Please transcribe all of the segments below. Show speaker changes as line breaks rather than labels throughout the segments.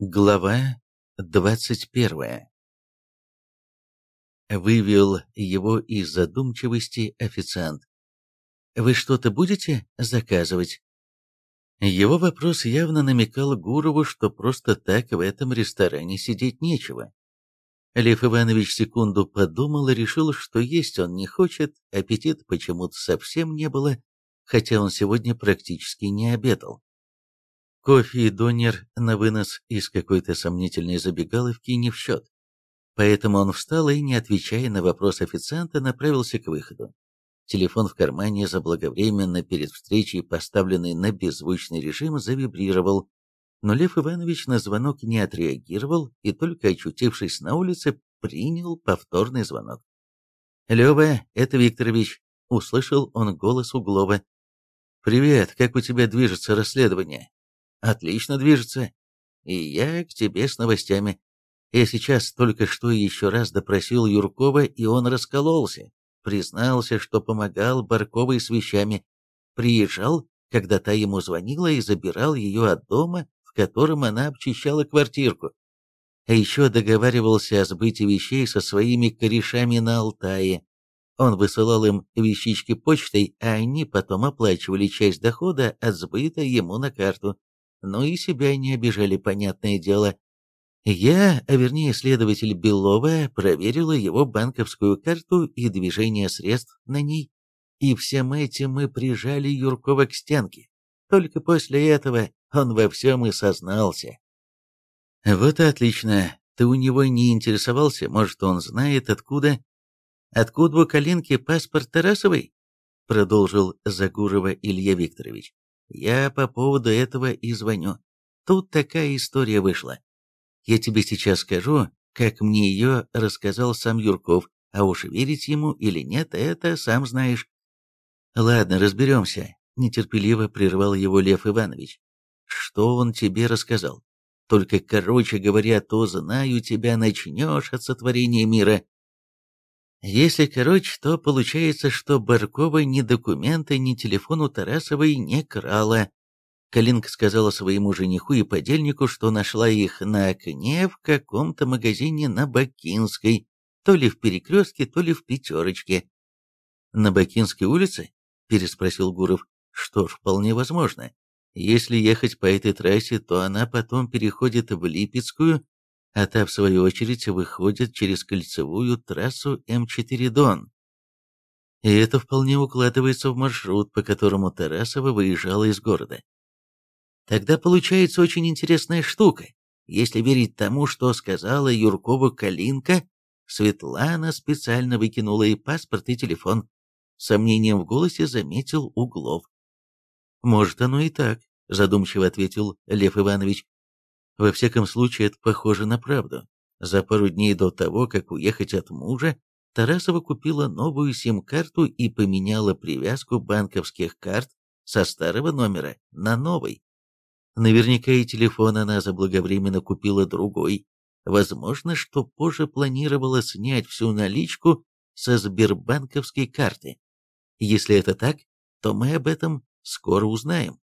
Глава двадцать первая Вывел его из задумчивости официант. «Вы что-то будете заказывать?» Его вопрос явно намекал Гурову, что просто так в этом ресторане сидеть нечего. Лев Иванович секунду подумал и решил, что есть он не хочет, аппетит почему-то совсем не было, хотя он сегодня практически не обедал. Кофе и донер на вынос из какой-то сомнительной забегаловки не в счет. Поэтому он встал и, не отвечая на вопрос официанта, направился к выходу. Телефон в кармане заблаговременно перед встречей, поставленный на беззвучный режим, завибрировал. Но Лев Иванович на звонок не отреагировал и, только очутившись на улице, принял повторный звонок. «Лева, это Викторович», — услышал он голос Углова. «Привет, как у тебя движется расследование?» Отлично движется. И я к тебе с новостями. Я сейчас только что еще раз допросил Юркова, и он раскололся. Признался, что помогал Барковой с вещами. Приезжал, когда та ему звонила и забирал ее от дома, в котором она обчищала квартирку. А еще договаривался о сбытии вещей со своими корешами на Алтае. Он высылал им вещички почтой, а они потом оплачивали часть дохода от сбыта ему на карту но и себя не обижали, понятное дело. Я, а вернее следователь Белова, проверила его банковскую карту и движение средств на ней, и всем этим мы прижали Юркова к стенке. Только после этого он во всем и сознался. Вот и отлично. Ты у него не интересовался, может, он знает, откуда... Откуда у Калинки паспорт Тарасовой? Продолжил Загурова Илья Викторович. Я по поводу этого и звоню. Тут такая история вышла. Я тебе сейчас скажу, как мне ее рассказал сам Юрков, а уж верить ему или нет, это сам знаешь. Ладно, разберемся, нетерпеливо прервал его Лев Иванович. Что он тебе рассказал? Только, короче говоря, то знаю тебя начнешь от сотворения мира. Если короче, то получается, что Баркова ни документы, ни телефон у Тарасовой не крала. Калинка сказала своему жениху и подельнику, что нашла их на окне в каком-то магазине на Бакинской, то ли в Перекрестке, то ли в Пятерочке. «На Бакинской улице?» – переспросил Гуров. «Что ж, вполне возможно. Если ехать по этой трассе, то она потом переходит в Липецкую, а та, в свою очередь, выходит через кольцевую трассу М4 Дон. И это вполне укладывается в маршрут, по которому Тарасова выезжала из города. Тогда получается очень интересная штука. Если верить тому, что сказала Юркова Калинка, Светлана специально выкинула и паспорт, и телефон. Сомнением в голосе заметил Углов. «Может, оно и так», — задумчиво ответил Лев Иванович. Во всяком случае, это похоже на правду. За пару дней до того, как уехать от мужа, Тарасова купила новую сим-карту и поменяла привязку банковских карт со старого номера на новый. Наверняка и телефон она заблаговременно купила другой. Возможно, что позже планировала снять всю наличку со сбербанковской карты. Если это так, то мы об этом скоро узнаем.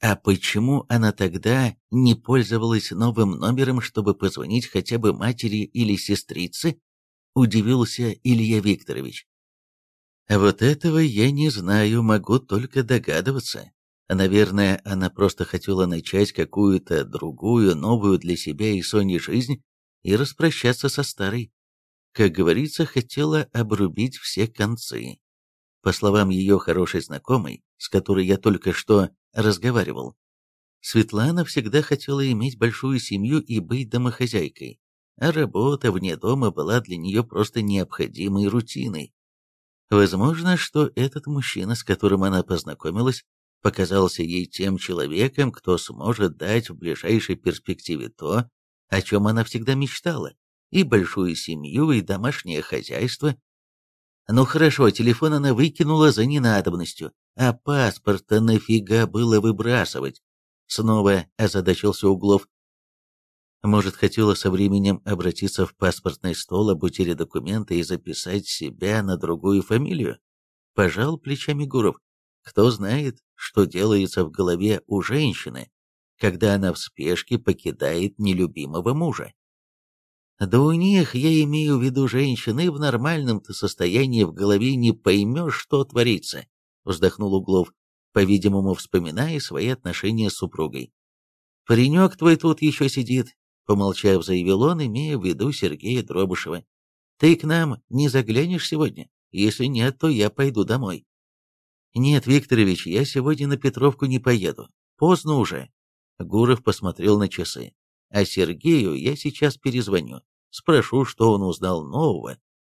А почему она тогда не пользовалась новым номером, чтобы позвонить хотя бы матери или сестрице? Удивился Илья Викторович. Вот этого я не знаю, могу только догадываться. Наверное, она просто хотела начать какую-то другую, новую для себя и Сони жизнь и распрощаться со старой. Как говорится, хотела обрубить все концы. По словам ее хорошей знакомой, с которой я только что разговаривал. Светлана всегда хотела иметь большую семью и быть домохозяйкой, а работа вне дома была для нее просто необходимой рутиной. Возможно, что этот мужчина, с которым она познакомилась, показался ей тем человеком, кто сможет дать в ближайшей перспективе то, о чем она всегда мечтала, и большую семью, и домашнее хозяйство. Ну хорошо, телефон она выкинула за ненадобностью, а паспорт-то нафига было выбрасывать? Снова озадачился Углов. Может, хотела со временем обратиться в паспортный стол об утере документа и записать себя на другую фамилию? Пожал плечами Гуров. Кто знает, что делается в голове у женщины, когда она в спешке покидает нелюбимого мужа. Да у них, я имею в виду женщины, в нормальном-то состоянии в голове не поймешь, что творится, вздохнул Углов, по-видимому, вспоминая свои отношения с супругой. Паренек твой тут еще сидит, помолчав, заявил он, имея в виду Сергея Дробышева. Ты к нам не заглянешь сегодня? Если нет, то я пойду домой. Нет, Викторович, я сегодня на Петровку не поеду. Поздно уже. Гуров посмотрел на часы. А Сергею я сейчас перезвоню. Спрошу, что он узнал нового,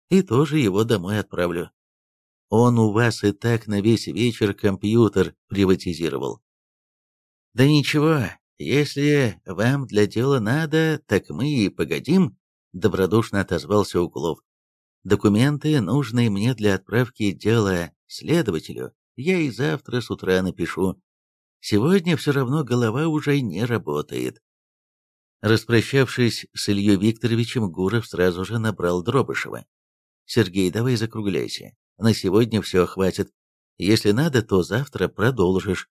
и тоже его домой отправлю. Он у вас и так на весь вечер компьютер приватизировал. Да ничего, если вам для дела надо, так мы и погодим, добродушно отозвался Углов. Документы, нужные мне для отправки дела следователю, я и завтра с утра напишу. Сегодня все равно голова уже не работает. Распрощавшись с Ильей Викторовичем, Гуров сразу же набрал Дробышева. «Сергей, давай закругляйся. На сегодня все хватит. Если надо, то завтра продолжишь».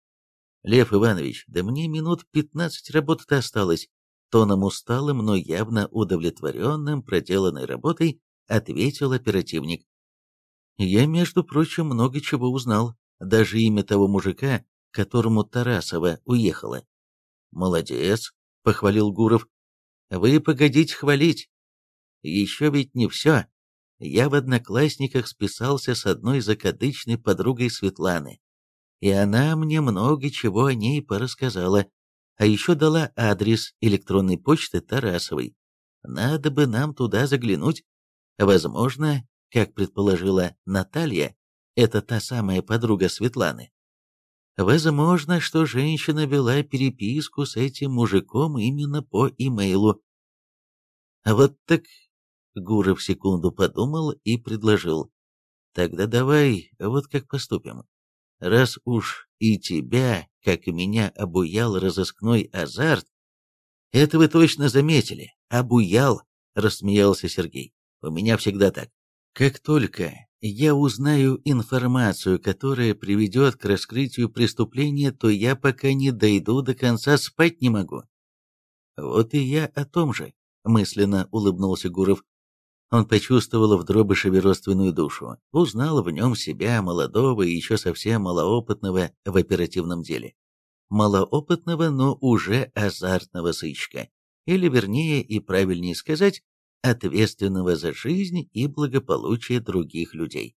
«Лев Иванович, да мне минут пятнадцать работы осталось». Тоном усталым, но явно удовлетворенным проделанной работой ответил оперативник. «Я, между прочим, много чего узнал. Даже имя того мужика, которому Тарасова уехала». «Молодец», — похвалил Гуров. «Вы погодите хвалить. Еще ведь не все. Я в Одноклассниках списался с одной закадычной подругой Светланы, и она мне много чего о ней порассказала, а еще дала адрес электронной почты Тарасовой. Надо бы нам туда заглянуть. Возможно, как предположила Наталья, это та самая подруга Светланы. Возможно, что женщина вела переписку с этим мужиком именно по имейлу. Вот так Гуров секунду подумал и предложил. Тогда давай вот как поступим. Раз уж и тебя, как и меня, обуял разыскной азарт, это вы точно заметили, обуял, рассмеялся Сергей. У меня всегда так. Как только я узнаю информацию, которая приведет к раскрытию преступления, то я пока не дойду до конца, спать не могу. Вот и я о том же, мысленно улыбнулся Гуров. Он почувствовал в Дробышеве родственную душу, узнал в нем себя, молодого и еще совсем малоопытного в оперативном деле. Малоопытного, но уже азартного сыщика. Или, вернее и правильнее сказать, ответственного за жизнь и благополучие других людей.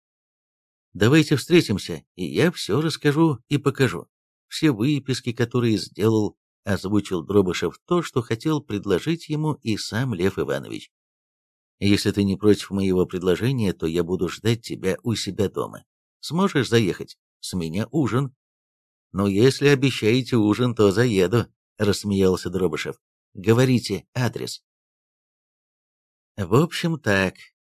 Давайте встретимся, и я все расскажу и покажу. Все выписки, которые сделал, озвучил Дробышев то, что хотел предложить ему и сам Лев Иванович. Если ты не против моего предложения, то я буду ждать тебя у себя дома. Сможешь заехать? С меня ужин. Ну, если обещаете ужин, то заеду, рассмеялся Дробышев. Говорите адрес. В общем, так,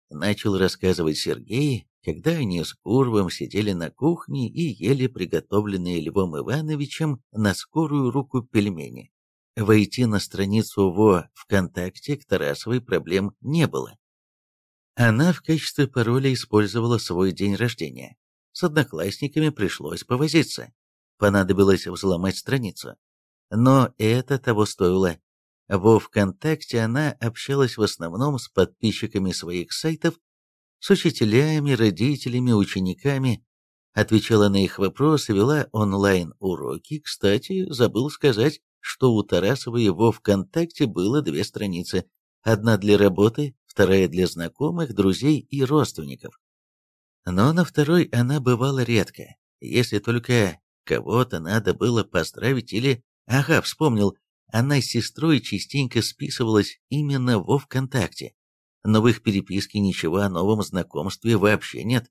начал рассказывать Сергей, когда они с Курвом сидели на кухне и ели приготовленные Львом Ивановичем на скорую руку пельмени. Войти на страницу ВО ВКонтакте к Тарасовой проблем не было. Она в качестве пароля использовала свой день рождения. С одноклассниками пришлось повозиться. Понадобилось взломать страницу. Но это того стоило. Во ВКонтакте она общалась в основном с подписчиками своих сайтов, с учителями, родителями, учениками, отвечала на их вопросы, вела онлайн-уроки. Кстати, забыл сказать, что у Тарасовой во ВКонтакте было две страницы. Одна для работы, вторая для знакомых, друзей и родственников. Но на второй она бывала редко, если только кого-то надо было поздравить или... Ага, вспомнил, она с сестрой частенько списывалась именно во ВКонтакте, но в их переписке ничего о новом знакомстве вообще нет.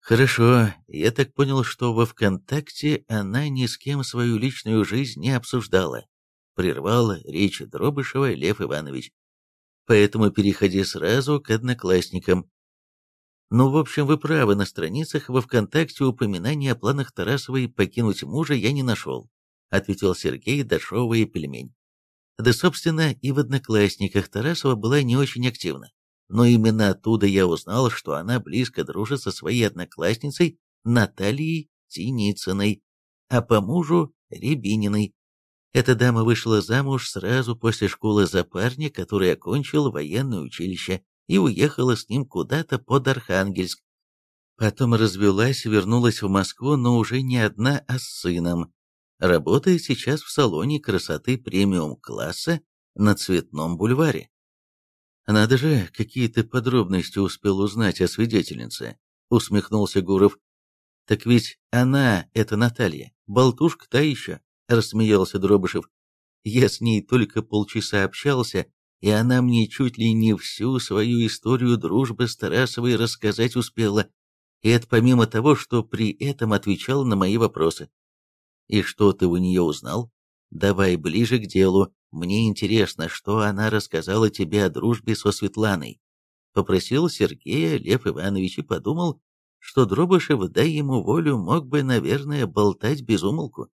Хорошо, я так понял, что во ВКонтакте она ни с кем свою личную жизнь не обсуждала. Прервал речь Дробышева Лев Иванович. Поэтому переходи сразу к одноклассникам. Ну, в общем, вы правы, на страницах во ВКонтакте упоминания о планах Тарасовой покинуть мужа я не нашел. — ответил Сергей, дошевывая пельмень. Да, собственно, и в «Одноклассниках» Тарасова была не очень активна. Но именно оттуда я узнал, что она близко дружит со своей одноклассницей Натальей Синицыной, а по мужу Рябининой. Эта дама вышла замуж сразу после школы за парня, который окончил военное училище, и уехала с ним куда-то под Архангельск. Потом развелась, вернулась в Москву, но уже не одна, а с сыном. Работает сейчас в салоне красоты премиум-класса на Цветном бульваре. «Надо же, какие ты подробности успел узнать о свидетельнице», — усмехнулся Гуров. «Так ведь она, это Наталья, болтушка та еще», — рассмеялся Дробышев. «Я с ней только полчаса общался, и она мне чуть ли не всю свою историю дружбы с Тарасовой рассказать успела, и это помимо того, что при этом отвечала на мои вопросы. И что ты у нее узнал? Давай ближе к делу, мне интересно, что она рассказала тебе о дружбе со Светланой. Попросил Сергея Лев Иванович и подумал, что Дробышев, дай ему волю, мог бы, наверное, болтать без умолку.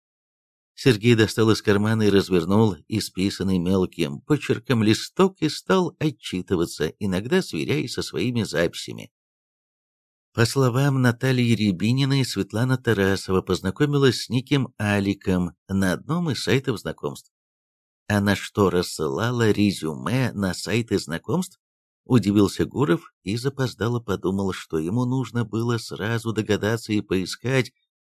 Сергей достал из кармана и развернул исписанный мелким почерком листок и стал отчитываться, иногда сверяясь со своими записями. По словам Натальи Рябининой, Светлана Тарасова познакомилась с неким Аликом на одном из сайтов знакомств. Она что, рассылала резюме на сайты знакомств? Удивился Гуров и запоздало подумал, что ему нужно было сразу догадаться и поискать,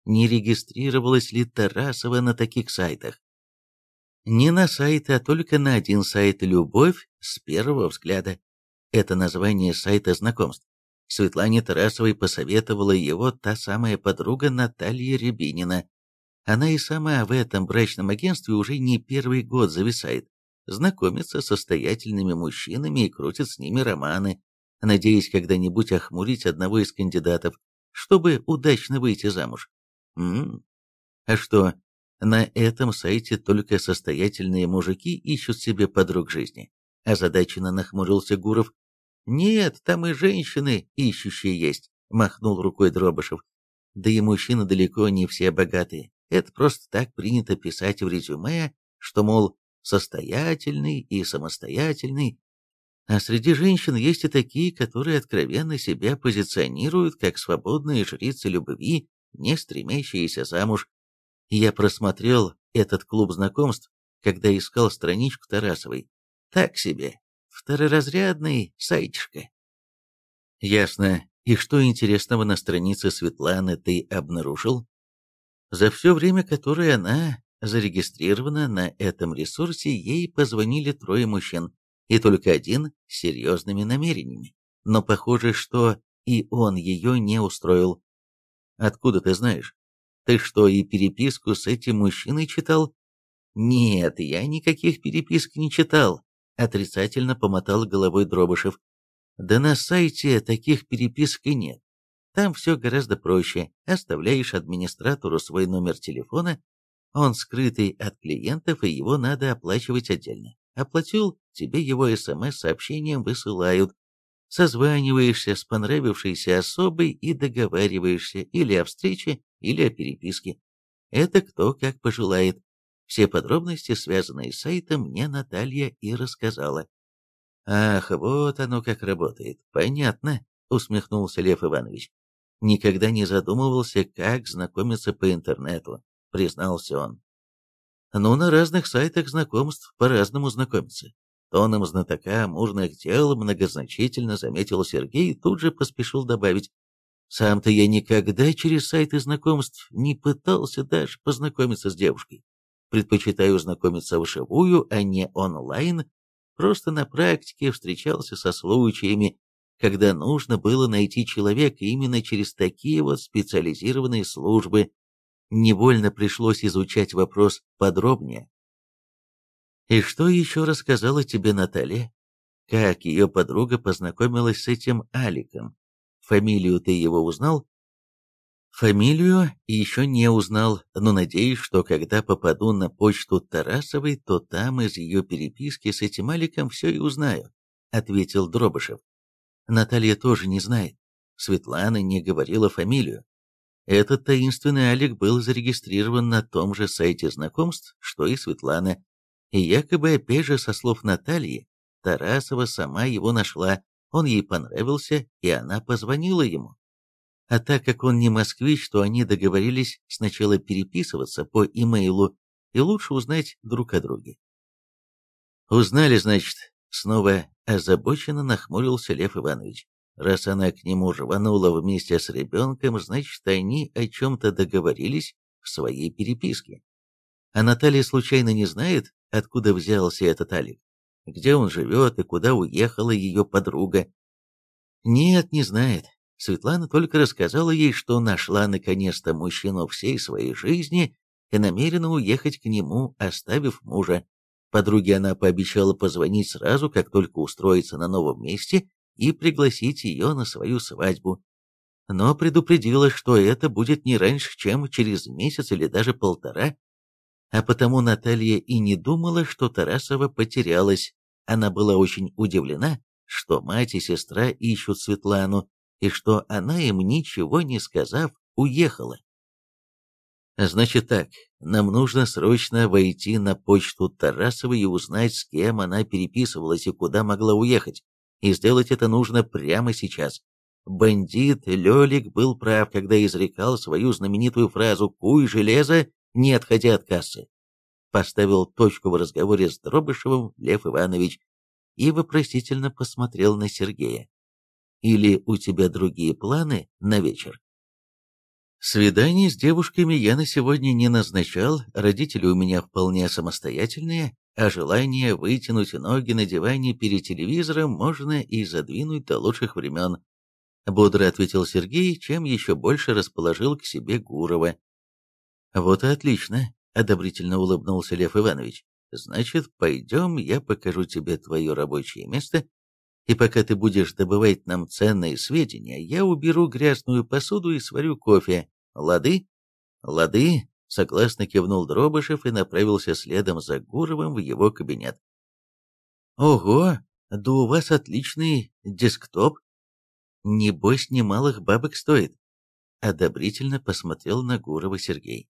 не регистрировалась ли Тарасова на таких сайтах. Не на сайты, а только на один сайт «Любовь с первого взгляда». Это название сайта знакомств. Светлане Тарасовой посоветовала его та самая подруга Наталья Рябинина. Она и сама в этом брачном агентстве уже не первый год зависает, знакомится с состоятельными мужчинами и крутит с ними романы, надеясь когда-нибудь охмурить одного из кандидатов, чтобы удачно выйти замуж. М -м. А что, на этом сайте только состоятельные мужики ищут себе подруг жизни? Озадаченно нахмурился Гуров. Нет, там и женщины ищущие есть, махнул рукой Дробышев. Да и мужчины далеко не все богатые. Это просто так принято писать в резюме, что, мол, состоятельный и самостоятельный. А среди женщин есть и такие, которые откровенно себя позиционируют как свободные жрицы любви не стремящиеся замуж. Я просмотрел этот клуб знакомств, когда искал страничку Тарасовой. Так себе, второразрядный сайтишка. Ясно. И что интересного на странице Светланы ты обнаружил? За все время, которое она зарегистрирована на этом ресурсе, ей позвонили трое мужчин, и только один с серьезными намерениями. Но похоже, что и он ее не устроил. Откуда ты знаешь? Ты что, и переписку с этим мужчиной читал? Нет, я никаких переписок не читал, отрицательно помотал головой Дробышев. Да на сайте таких переписок и нет. Там все гораздо проще. Оставляешь администратору свой номер телефона, он скрытый от клиентов, и его надо оплачивать отдельно. Оплатил, тебе его СМС-сообщением высылают, созваниваешься с понравившейся особой и договариваешься или о встрече, или о переписке. Это кто как пожелает. Все подробности, связанные с сайтом, мне Наталья и рассказала. «Ах, вот оно как работает. Понятно», — усмехнулся Лев Иванович. «Никогда не задумывался, как знакомиться по интернету», — признался он. «Ну, на разных сайтах знакомств по-разному знакомиться. Тоном знатока амурных дел многозначительно заметил Сергей и тут же поспешил добавить. Сам-то я никогда через сайты знакомств не пытался даже познакомиться с девушкой. Предпочитаю знакомиться вживую, а не онлайн. Просто на практике встречался со случаями, когда нужно было найти человека именно через такие вот специализированные службы. Невольно пришлось изучать вопрос подробнее. И что еще рассказала тебе Наталья? Как ее подруга познакомилась с этим Аликом? Фамилию ты его узнал? Фамилию еще не узнал, но надеюсь, что когда попаду на почту Тарасовой, то там из ее переписки с этим Аликом все и узнаю, ответил Дробышев. Наталья тоже не знает. Светлана не говорила фамилию. Этот таинственный Алик был зарегистрирован на том же сайте знакомств, что и Светлана, и якобы, опять же, со слов Натальи, Тарасова сама его нашла, он ей понравился, и она позвонила ему. А так как он не москвич, то они договорились сначала переписываться по имейлу, и лучше узнать друг о друге. Узнали, значит, снова озабоченно нахмурился Лев Иванович. Раз она к нему рванула вместе с ребенком, значит, они о чем-то договорились в своей переписке. А Наталья случайно не знает, откуда взялся этот Алик? Где он живет и куда уехала ее подруга? Нет, не знает. Светлана только рассказала ей, что нашла наконец-то мужчину всей своей жизни и намерена уехать к нему, оставив мужа. Подруге она пообещала позвонить сразу, как только устроится на новом месте, и пригласить ее на свою свадьбу. Но предупредила, что это будет не раньше, чем через месяц или даже полтора. А потому Наталья и не думала, что Тарасова потерялась. Она была очень удивлена, что мать и сестра ищут Светлану, и что она им, ничего не сказав, уехала. Значит так, нам нужно срочно войти на почту Тарасовой и узнать, с кем она переписывалась и куда могла уехать. И сделать это нужно прямо сейчас. Бандит Лёлик был прав, когда изрекал свою знаменитую фразу «Куй железо, не отходя от кассы». Поставил точку в разговоре с Дробышевым Лев Иванович и вопросительно посмотрел на Сергея. «Или у тебя другие планы на вечер?» Свидание с девушками я на сегодня не назначал, родители у меня вполне самостоятельные, а желание вытянуть ноги на диване перед телевизором можно и задвинуть до лучших времен. Бодро ответил Сергей, чем еще больше расположил к себе Гурова. Вот и отлично, одобрительно улыбнулся Лев Иванович. Значит, пойдем, я покажу тебе твое рабочее место, и пока ты будешь добывать нам ценные сведения, я уберу грязную посуду и сварю кофе. Лады? Лады, согласно кивнул Дробышев и направился следом за Гуровым в его кабинет. Ого, да у вас отличный десктоп. Небось, немалых бабок стоит. Одобрительно посмотрел на Гурова Сергей.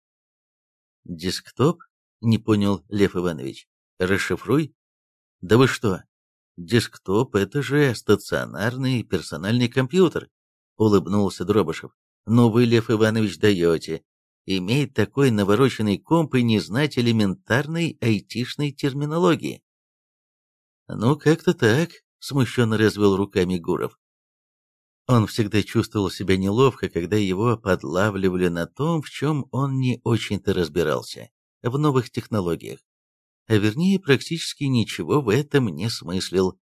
Десктоп? Не понял Лев Иванович. Расшифруй. Да вы что? Десктоп — это же стационарный персональный компьютер, улыбнулся Дробышев. Но вы, Лев Иванович, даете. Иметь такой навороченный комп и не знать элементарной айтишной терминологии. Ну, как-то так, смущенно развел руками Гуров. Он всегда чувствовал себя неловко, когда его подлавливали на том, в чем он не очень-то разбирался, в новых технологиях. А вернее, практически ничего в этом не смыслил.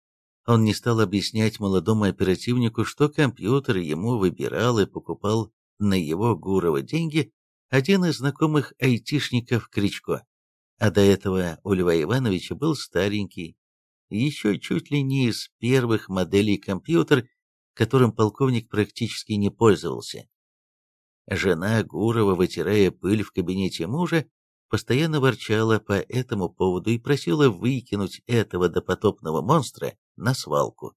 Он не стал объяснять молодому оперативнику, что компьютер ему выбирал и покупал на его Гурова деньги один из знакомых айтишников Кричко. А до этого у Льва Ивановича был старенький, еще чуть ли не из первых моделей компьютер, которым полковник практически не пользовался. Жена Гурова, вытирая пыль в кабинете мужа, постоянно ворчала по этому поводу и просила выкинуть этого допотопного монстра на свалку.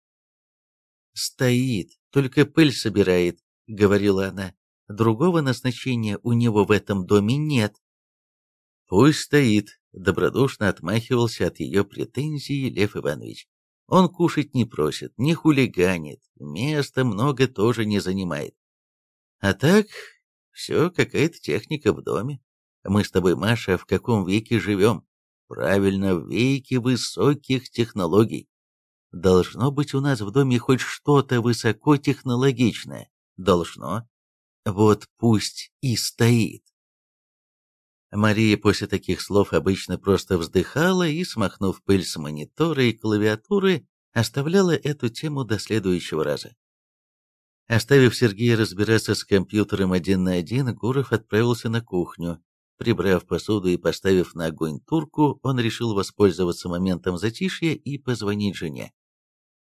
«Стоит, только пыль собирает», — говорила она. «Другого назначения у него в этом доме нет». «Пусть стоит», — добродушно отмахивался от ее претензий Лев Иванович. «Он кушать не просит, не хулиганит, места много тоже не занимает. А так, все какая-то техника в доме. Мы с тобой, Маша, в каком веке живем? Правильно, в веке высоких технологий. Должно быть у нас в доме хоть что-то высокотехнологичное. Должно. Вот пусть и стоит. Мария после таких слов обычно просто вздыхала и, смахнув пыль с монитора и клавиатуры, оставляла эту тему до следующего раза. Оставив Сергея разбираться с компьютером один на один, Гуров отправился на кухню, Прибрав посуду и поставив на огонь турку, он решил воспользоваться моментом затишья и позвонить жене.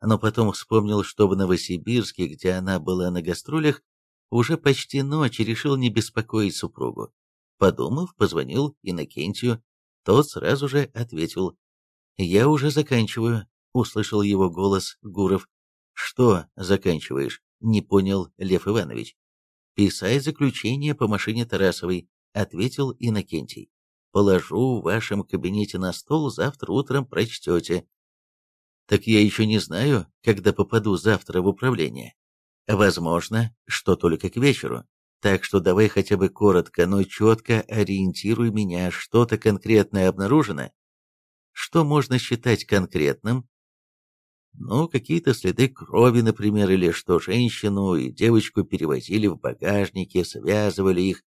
Но потом вспомнил, что в Новосибирске, где она была на гастролях, уже почти ночь решил не беспокоить супругу. Подумав, позвонил Иннокентию. Тот сразу же ответил. «Я уже заканчиваю», — услышал его голос Гуров. «Что заканчиваешь?» — не понял Лев Иванович. «Писать заключение по машине Тарасовой. — ответил Иннокентий. «Положу в вашем кабинете на стол, завтра утром прочтете». «Так я еще не знаю, когда попаду завтра в управление. Возможно, что только к вечеру. Так что давай хотя бы коротко, но четко ориентируй меня, что-то конкретное обнаружено. Что можно считать конкретным? Ну, какие-то следы крови, например, или что женщину и девочку перевозили в багажнике, связывали их.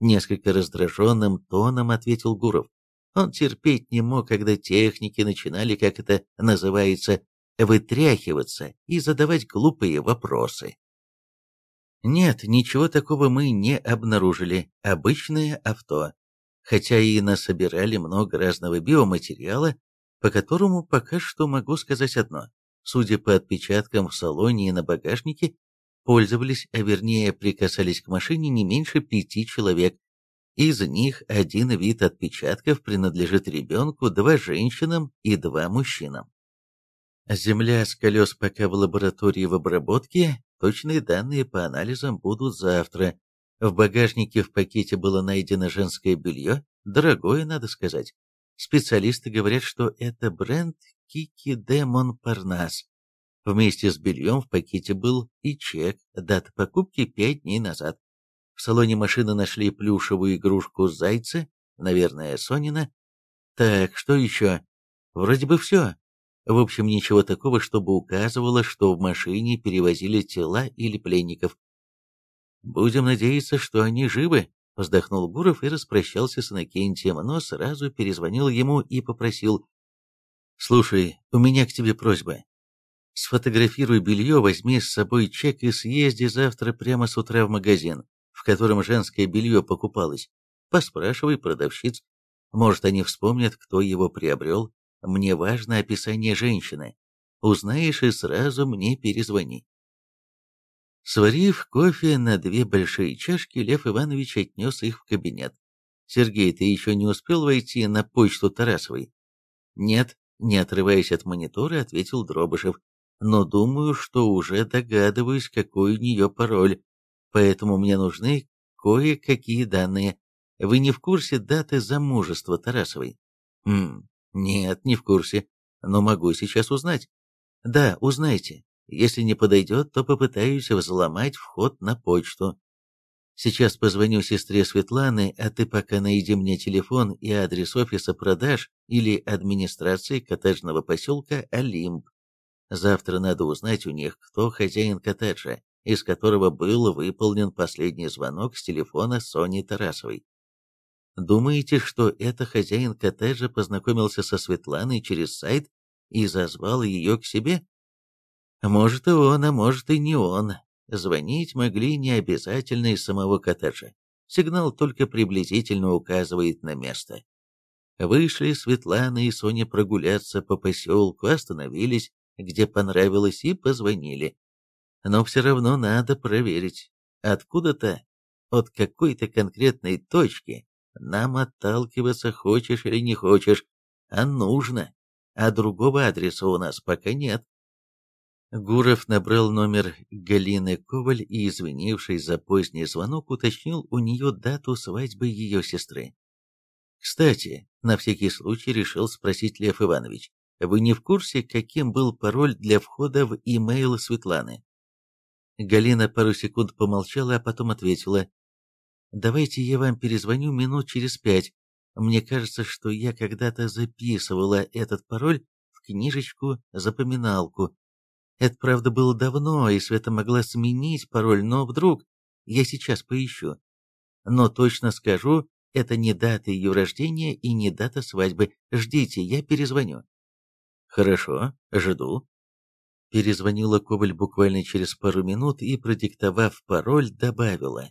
Несколько раздраженным тоном ответил Гуров. Он терпеть не мог, когда техники начинали, как это называется, вытряхиваться и задавать глупые вопросы. Нет, ничего такого мы не обнаружили. Обычное авто. Хотя и насобирали много разного биоматериала, по которому пока что могу сказать одно. Судя по отпечаткам в салоне и на багажнике, пользовались, а вернее прикасались к машине не меньше пяти человек, из них один вид отпечатков принадлежит ребенку, два женщинам и два мужчинам. Земля с колес пока в лаборатории в обработке, точные данные по анализам будут завтра. В багажнике в пакете было найдено женское белье, дорогое, надо сказать. Специалисты говорят, что это бренд Кики де Монпарнас. Вместе с бельем в пакете был и чек, дата покупки пять дней назад. В салоне машины нашли плюшевую игрушку зайца, наверное, Сонина. Так, что еще? Вроде бы все. В общем, ничего такого, чтобы указывало, что в машине перевозили тела или пленников. «Будем надеяться, что они живы», — вздохнул Гуров и распрощался с Иннокентием, но сразу перезвонил ему и попросил. «Слушай, у меня к тебе просьба. Сфотографируй белье, возьми с собой чек и съезди завтра прямо с утра в магазин в котором женское белье покупалось. Поспрашивай продавщиц. Может, они вспомнят, кто его приобрел. Мне важно описание женщины. Узнаешь и сразу мне перезвони. Сварив кофе на две большие чашки, Лев Иванович отнес их в кабинет. «Сергей, ты еще не успел войти на почту Тарасовой?» «Нет», не отрываясь от монитора, ответил Дробышев. «Но думаю, что уже догадываюсь, какой у нее пароль поэтому мне нужны кое-какие данные. Вы не в курсе даты замужества Тарасовой? Хм, нет, не в курсе, но могу сейчас узнать. Да, узнайте. Если не подойдет, то попытаюсь взломать вход на почту. Сейчас позвоню сестре Светланы, а ты пока найди мне телефон и адрес офиса продаж или администрации коттеджного поселка Олимп. Завтра надо узнать у них, кто хозяин коттеджа из которого был выполнен последний звонок с телефона Сони Тарасовой. Думаете, что это хозяин коттеджа познакомился со Светланой через сайт и зазвал ее к себе? Может и он, а может и не он. Звонить могли не обязательно из самого коттеджа. Сигнал только приблизительно указывает на место. Вышли Светлана и Соня прогуляться по поселку, остановились, где понравилось, и позвонили но все равно надо проверить. Откуда-то, от какой-то конкретной точки, нам отталкиваться хочешь или не хочешь, а нужно, а другого адреса у нас пока нет. Гуров набрал номер Галины Коваль и, извинившись за поздний звонок, уточнил у нее дату свадьбы ее сестры. «Кстати, на всякий случай решил спросить Лев Иванович, вы не в курсе, каким был пароль для входа в имейл Светланы?» Галина пару секунд помолчала, а потом ответила. «Давайте я вам перезвоню минут через пять. Мне кажется, что я когда-то записывала этот пароль в книжечку-запоминалку. Это, правда, было давно, и Света могла сменить пароль, но вдруг я сейчас поищу. Но точно скажу, это не дата ее рождения и не дата свадьбы. Ждите, я перезвоню». «Хорошо, жду», Перезвонила Коваль буквально через пару минут и, продиктовав пароль, добавила.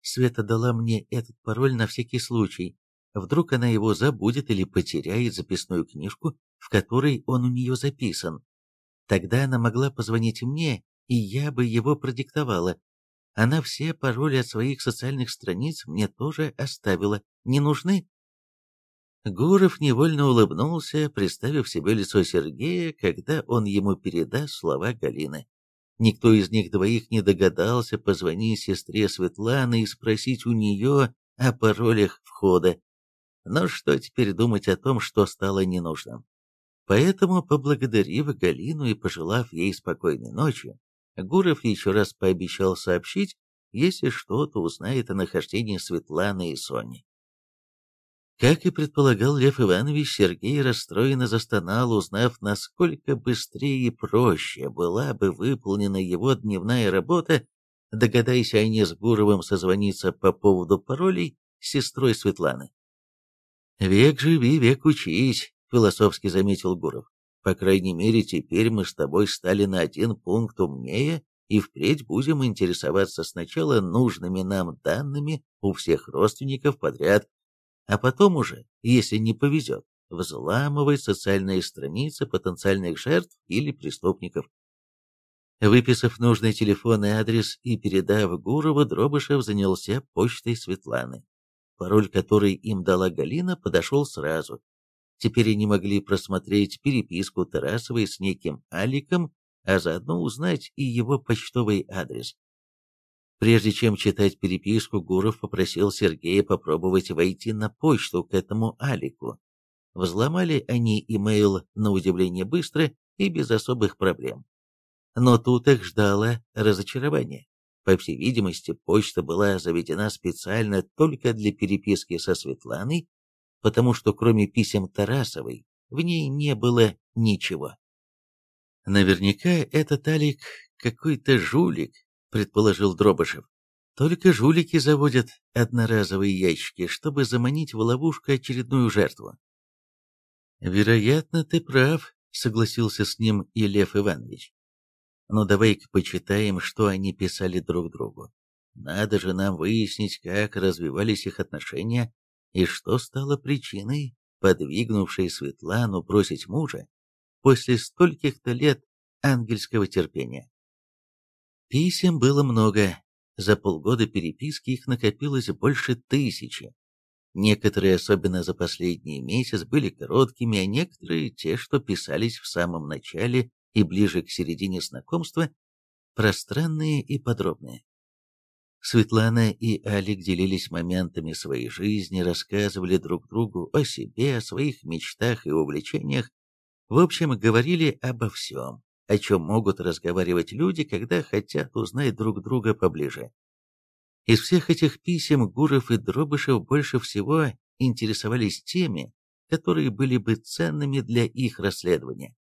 Света дала мне этот пароль на всякий случай. Вдруг она его забудет или потеряет записную книжку, в которой он у нее записан. Тогда она могла позвонить мне, и я бы его продиктовала. Она все пароли от своих социальных страниц мне тоже оставила. Не нужны? Гуров невольно улыбнулся, представив себе лицо Сергея, когда он ему передаст слова Галины. Никто из них двоих не догадался позвонить сестре Светланы и спросить у нее о паролях входа. Но что теперь думать о том, что стало ненужным? Поэтому, поблагодарив Галину и пожелав ей спокойной ночи, Гуров еще раз пообещал сообщить, если что-то узнает о нахождении Светланы и Сони. Как и предполагал Лев Иванович, Сергей расстроенно застонал, узнав, насколько быстрее и проще была бы выполнена его дневная работа, догадайся они с Гуровым созвониться по поводу паролей с сестрой Светланы. «Век живи, век учись», — философски заметил Гуров. «По крайней мере, теперь мы с тобой стали на один пункт умнее и впредь будем интересоваться сначала нужными нам данными у всех родственников подряд, а потом уже, если не повезет, взламывать социальные страницы потенциальных жертв или преступников. Выписав нужный телефон и адрес и передав Гурова, Дробышев занялся почтой Светланы. Пароль, который им дала Галина, подошел сразу. Теперь они могли просмотреть переписку Тарасовой с неким Аликом, а заодно узнать и его почтовый адрес. Прежде чем читать переписку, Гуров попросил Сергея попробовать войти на почту к этому Алику. Взломали они имейл на удивление быстро и без особых проблем. Но тут их ждало разочарование. По всей видимости, почта была заведена специально только для переписки со Светланой, потому что кроме писем Тарасовой в ней не было ничего. Наверняка этот Алик какой-то жулик, предположил Дробышев. Только жулики заводят одноразовые ящики, чтобы заманить в ловушку очередную жертву. Вероятно, ты прав, согласился с ним и Лев Иванович. Но давай-ка почитаем, что они писали друг другу. Надо же нам выяснить, как развивались их отношения и что стало причиной, подвигнувшей Светлану бросить мужа после стольких-то лет ангельского терпения. Писем было много. За полгода переписки их накопилось больше тысячи. Некоторые, особенно за последний месяц, были короткими, а некоторые, те, что писались в самом начале и ближе к середине знакомства, пространные и подробные. Светлана и Алик делились моментами своей жизни, рассказывали друг другу о себе, о своих мечтах и увлечениях, в общем, говорили обо всем о чем могут разговаривать люди, когда хотят узнать друг друга поближе. Из всех этих писем Гуров и Дробышев больше всего интересовались теми, которые были бы ценными для их расследования.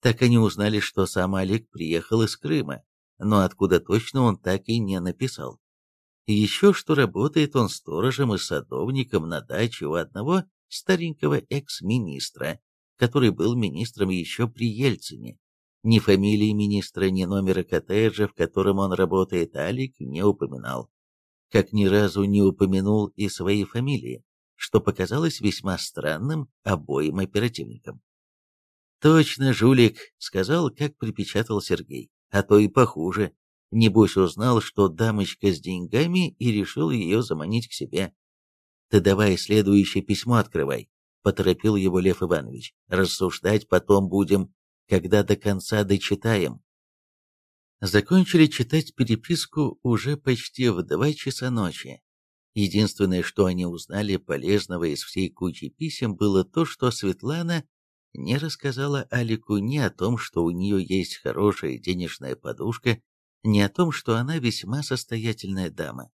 Так они узнали, что сам Олег приехал из Крыма, но откуда точно он так и не написал. Еще что работает он сторожем и садовником на даче у одного старенького экс-министра, который был министром еще при Ельцине. Ни фамилии министра, ни номера коттеджа, в котором он работает, Алик не упоминал. Как ни разу не упомянул и своей фамилии, что показалось весьма странным обоим оперативникам. «Точно, жулик», — сказал, как припечатал Сергей, а то и похуже. Небось узнал, что дамочка с деньгами и решил ее заманить к себе. «Ты давай следующее письмо открывай», — поторопил его Лев Иванович. «Рассуждать потом будем, когда до конца дочитаем. Закончили читать переписку уже почти в два часа ночи. Единственное, что они узнали полезного из всей кучи писем, было то, что Светлана не рассказала Алику ни о том, что у нее есть хорошая денежная подушка, ни о том, что она весьма состоятельная дама.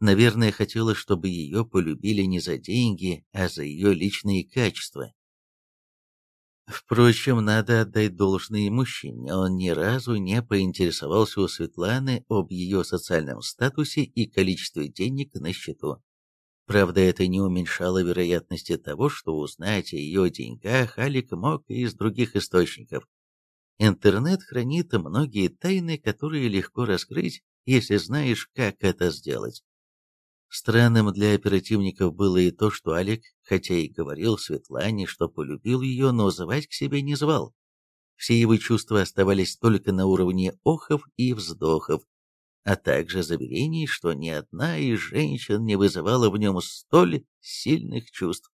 Наверное, хотела, чтобы ее полюбили не за деньги, а за ее личные качества. Впрочем, надо отдать должное мужчине, он ни разу не поинтересовался у Светланы об ее социальном статусе и количестве денег на счету. Правда, это не уменьшало вероятности того, что узнать о ее деньгах Алик мог и из других источников. Интернет хранит многие тайны, которые легко раскрыть, если знаешь, как это сделать. Странным для оперативников было и то, что Алик, хотя и говорил Светлане, что полюбил ее, но звать к себе не звал. Все его чувства оставались только на уровне охов и вздохов, а также заверений, что ни одна из женщин не вызывала в нем столь сильных чувств.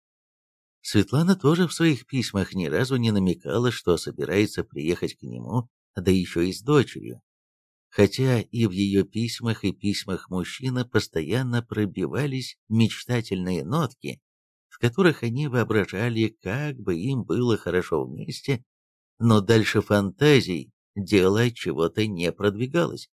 Светлана тоже в своих письмах ни разу не намекала, что собирается приехать к нему, да еще и с дочерью хотя и в ее письмах и письмах мужчина постоянно пробивались мечтательные нотки, в которых они воображали, как бы им было хорошо вместе, но дальше фантазий дело чего-то не продвигалось.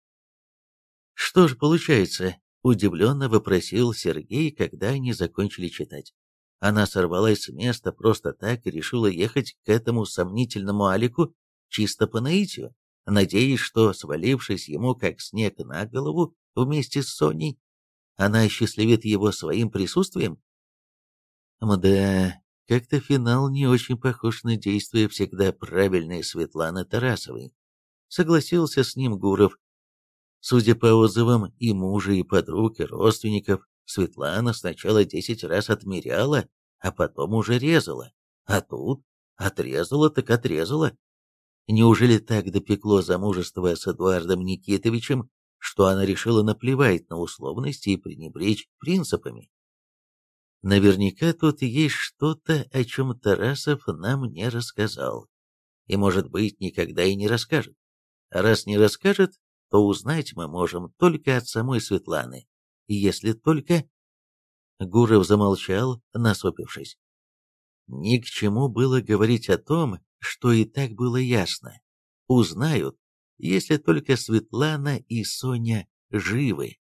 Что ж получается, удивленно вопросил Сергей, когда они закончили читать. Она сорвалась с места просто так и решила ехать к этому сомнительному Алику чисто по наитию, надеясь, что, свалившись ему как снег на голову вместе с Соней, она осчастливит его своим присутствием? Мда, как-то финал не очень похож на действия всегда правильной Светланы Тарасовой. Согласился с ним Гуров. Судя по отзывам и мужа, и подруг, и родственников, Светлана сначала десять раз отмеряла, а потом уже резала. А тут отрезала так отрезала. Неужели так допекло замужество с Эдуардом Никитовичем, что она решила наплевать на условности и пренебречь принципами? Наверняка тут есть что-то, о чем Тарасов нам не рассказал. И, может быть, никогда и не расскажет. А раз не расскажет, то узнать мы можем только от самой Светланы, если только... Гуров замолчал, насупившись. Ни к чему было говорить о том, что и так было ясно. Узнают, если только Светлана и Соня живы.